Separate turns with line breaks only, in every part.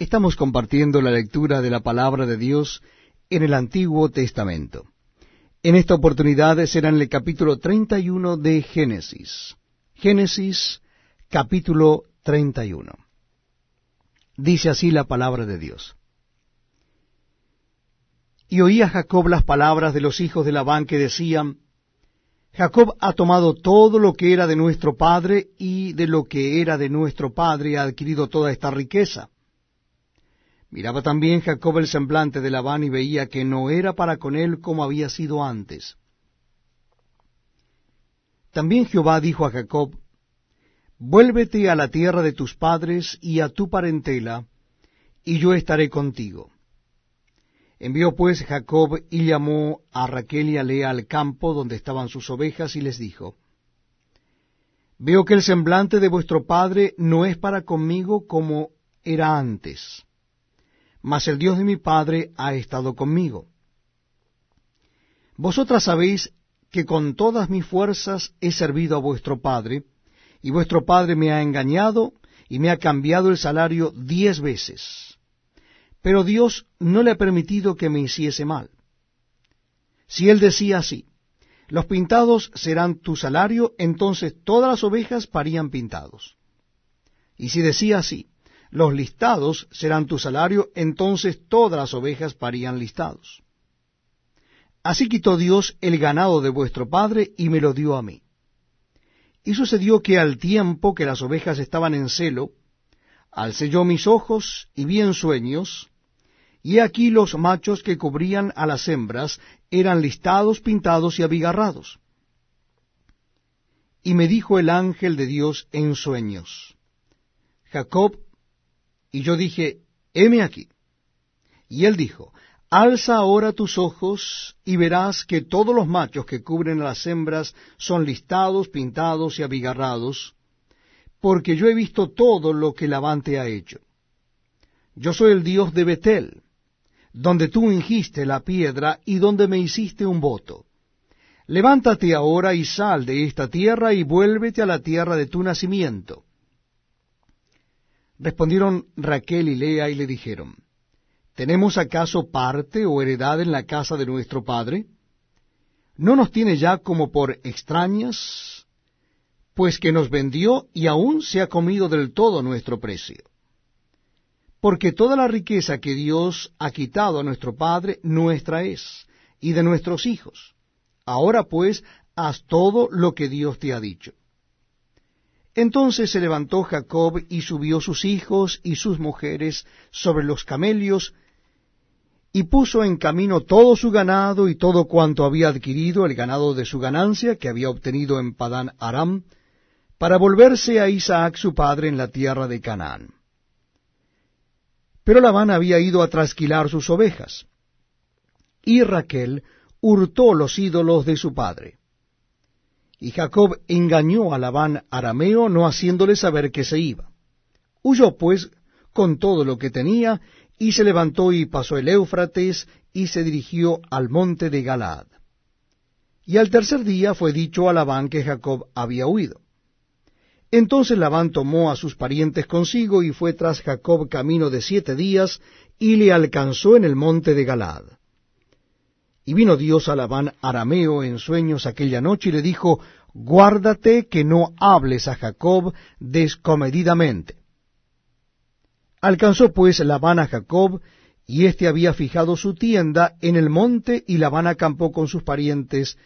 Estamos compartiendo la lectura de la palabra de Dios en el Antiguo Testamento. En esta oportunidad será en el capítulo 31 de Génesis. Génesis capítulo 31. Dice así la palabra de Dios. Y oía Jacob las palabras de los hijos de Labán que decían, Jacob ha tomado todo lo que era de nuestro padre y de lo que era de nuestro padre ha adquirido toda esta riqueza. Miraba también Jacob el semblante de Labán y veía que no era para con él como había sido antes. También Jehová dijo a Jacob, Vuélvete a la tierra de tus padres y a tu parentela, y yo estaré contigo. Envió pues Jacob y llamó a Raquel y a Lea al campo donde estaban sus ovejas y les dijo, Veo que el semblante de vuestro padre no es para conmigo como era antes mas el Dios de mi Padre ha estado conmigo. Vosotras sabéis que con todas mis fuerzas he servido a vuestro Padre, y vuestro Padre me ha engañado y me ha cambiado el salario diez veces. Pero Dios no le ha permitido que me hiciese mal. Si él decía así, los pintados serán tu salario, entonces todas las ovejas parían pintados. Y si decía así, los listados serán tu salario, entonces todas las ovejas parían listados. Así quitó Dios el ganado de vuestro padre y me lo dio a mí. Y sucedió que al tiempo que las ovejas estaban en celo, alcé yo mis ojos y vi en sueños, y aquí los machos que cubrían a las hembras eran listados, pintados y abigarrados. Y me dijo el ángel de Dios en sueños, Jacob, y yo dije, heme aquí. Y él dijo, alza ahora tus ojos y verás que todos los machos que cubren a las hembras son listados, pintados y abigarrados, porque yo he visto todo lo que Labán te ha hecho. Yo soy el Dios de Betel, donde tú ingiste la piedra y donde me hiciste un voto. Levántate ahora y sal de esta tierra y vuélvete a la tierra de tu nacimiento Respondieron Raquel y Lea y le dijeron, ¿Tenemos acaso parte o heredad en la casa de nuestro padre? ¿No nos tiene ya como por extrañas? Pues que nos vendió y aún se ha comido del todo nuestro precio. Porque toda la riqueza que Dios ha quitado a nuestro Padre, nuestra es, y de nuestros hijos. Ahora pues, haz todo lo que Dios te ha dicho. Entonces se levantó Jacob y subió sus hijos y sus mujeres sobre los camelios, y puso en camino todo su ganado y todo cuanto había adquirido, el ganado de su ganancia que había obtenido en Padán Aram, para volverse a Isaac su padre en la tierra de Canaán. Pero Labán había ido a trasquilar sus ovejas, y Raquel hurtó los ídolos de su padre. Y Jacob engañó a Labán arameo, no haciéndole saber que se iba. Huyó pues con todo lo que tenía, y se levantó y pasó el Éufrates, y se dirigió al monte de Galaad. Y al tercer día fue dicho a Labán que Jacob había huido. Entonces Labán tomó a sus parientes consigo y fue tras Jacob camino de siete días, y le alcanzó en el monte de Galaad. Y vino Dios a Labán arameo en sueños aquella noche y le dijo, Guárdate que no hables a Jacob descomedidamente. Alcanzó pues Labán a Jacob, y éste había fijado su tienda en el monte, y Labán acampó con sus parientes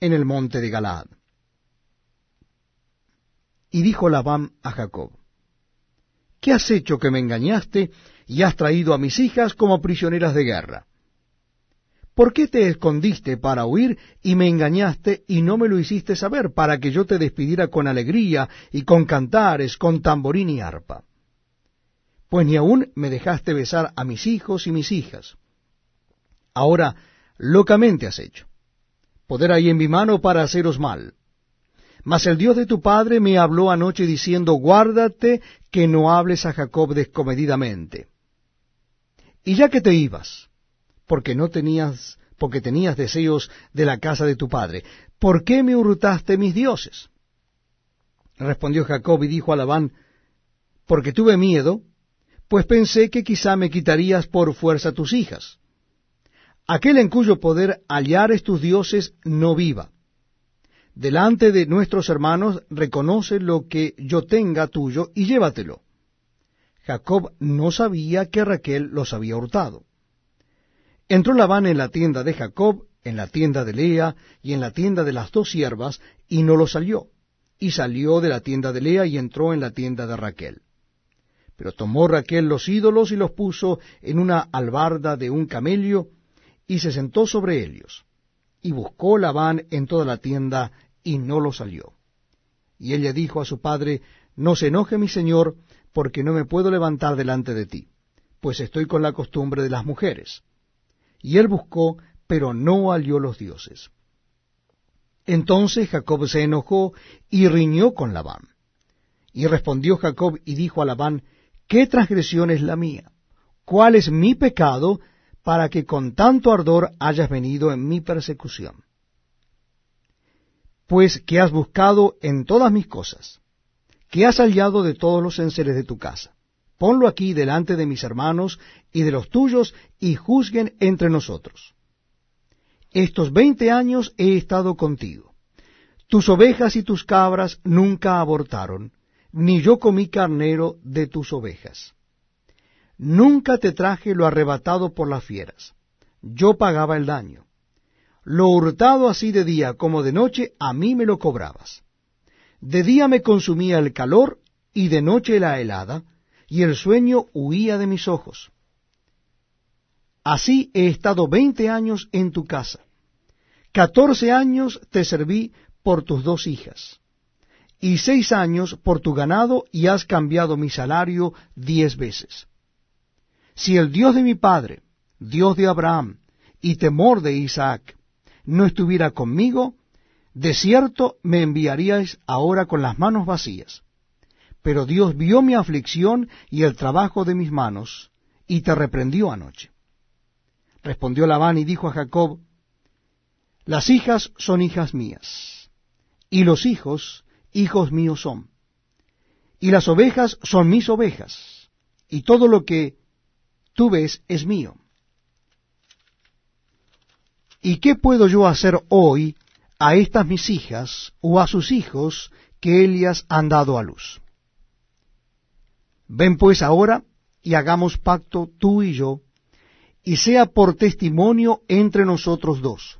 en el monte de Galaad. Y dijo Labán a Jacob, ¿Qué has hecho que me engañaste y has traído a mis hijas como prisioneras de guerra? ¿Por qué te escondiste para huir y me engañaste y no me lo hiciste saber para que yo te despidiera con alegría y con cantares, con tamborín y arpa? Pues ni aún me dejaste besar a mis hijos y mis hijas. Ahora locamente has hecho. Poder hay en mi mano para haceros mal. Mas el Dios de tu padre me habló anoche diciendo, guárdate que no hables a Jacob descomedidamente. Y ya que te ibas, porque no tenías, porque tenías deseos de la casa de tu padre. ¿Por qué me hurtaste mis dioses? Respondió Jacob y dijo a Labán, porque tuve miedo, pues pensé que quizá me quitarías por fuerza tus hijas. Aquel en cuyo poder hallares tus dioses no viva. Delante de nuestros hermanos reconoce lo que yo tenga tuyo y llévatelo. Jacob no sabía que Raquel los había hurtado. Entró Labán en la tienda de Jacob, en la tienda de Lea y en la tienda de las dos siervas, y no lo salió. Y salió de la tienda de Lea y entró en la tienda de Raquel. Pero tomó Raquel los ídolos y los puso en una albarda de un camello, y se sentó sobre ellos. Y buscó Labán en toda la tienda, y no lo salió. Y ella dijo a su padre, No se enoje mi señor, porque no me puedo levantar delante de ti, pues estoy con la costumbre de las mujeres. Y él buscó, pero no halló los dioses. Entonces Jacob se enojó y riñó con Labán. Y respondió Jacob y dijo a Labán, ¿qué transgresión es la mía? ¿Cuál es mi pecado para que con tanto ardor hayas venido en mi persecución? Pues que has buscado en todas mis cosas, que has hallado de todos los enseres de tu casa. Ponlo aquí delante de mis hermanos y de los tuyos, y juzguen entre nosotros. Estos veinte años he estado contigo. Tus ovejas y tus cabras nunca abortaron, ni yo comí carnero de tus ovejas. Nunca te traje lo arrebatado por las fieras. Yo pagaba el daño. Lo hurtado así de día como de noche, a mí me lo cobrabas. De día me consumía el calor y de noche la helada, y el sueño huía de mis ojos. Así he estado veinte años en tu casa. Catorce años te serví por tus dos hijas, y seis años por tu ganado, y has cambiado mi salario diez veces. Si el Dios de mi padre, Dios de Abraham, y temor de Isaac, no estuviera conmigo, de cierto me enviaríais ahora con las manos vacías. Pero Dios vio mi aflicción y el trabajo de mis manos, y te reprendió anoche. Respondió Labán y dijo a Jacob, Las hijas son hijas mías, y los hijos, hijos míos son, y las ovejas son mis ovejas, y todo lo que tú ves es mío. ¿Y qué puedo yo hacer hoy a estas mis hijas o a sus hijos que Elias han dado a luz. Ven pues ahora y hagamos pacto tú y yo, y sea por testimonio entre nosotros dos.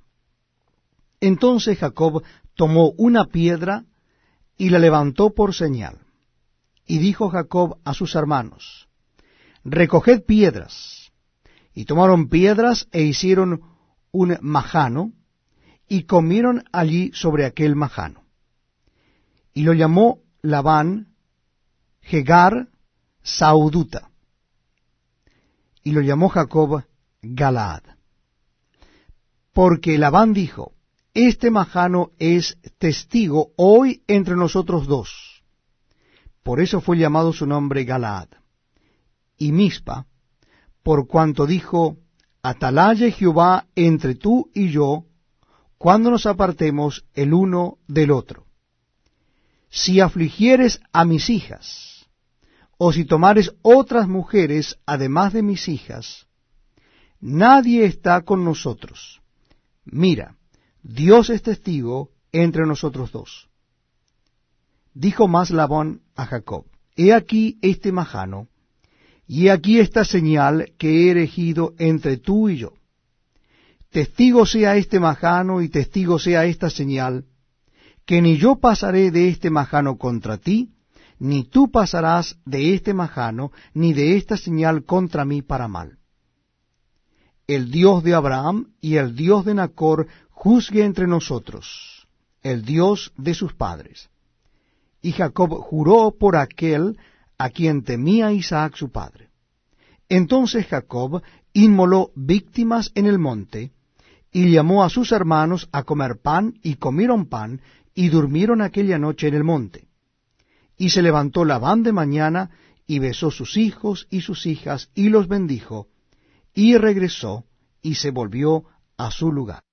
Entonces Jacob tomó una piedra y la levantó por señal. Y dijo Jacob a sus hermanos, Recoged piedras. Y tomaron piedras e hicieron un majano, y comieron allí sobre aquel majano. Y lo llamó Labán Jegar Sauduta, y lo llamó Jacob Galaad. Porque Labán dijo, Este majano es testigo hoy entre nosotros dos. Por eso fue llamado su nombre Galaad. Y Mispa, por cuanto dijo, Atalaye Jehová entre tú y yo, cuando nos apartemos el uno del otro. Si afligieres a mis hijas, o si tomares otras mujeres además de mis hijas, nadie está con nosotros. Mira, Dios es testigo entre nosotros dos. Dijo más Labón a Jacob, He aquí este majano, y he aquí esta señal que he erigido entre tú y yo testigo sea este majano y testigo sea esta señal, que ni yo pasaré de este majano contra ti, ni tú pasarás de este majano, ni de esta señal contra mí para mal. El Dios de Abraham y el Dios de Nacor juzgue entre nosotros, el Dios de sus padres. Y Jacob juró por aquel a quien temía Isaac su padre. Entonces Jacob inmoló víctimas en el monte, y llamó a sus hermanos a comer pan, y comieron pan, y durmieron aquella noche en el monte. Y se levantó Labán de mañana, y besó sus hijos y sus hijas, y los bendijo, y regresó, y se volvió a su lugar.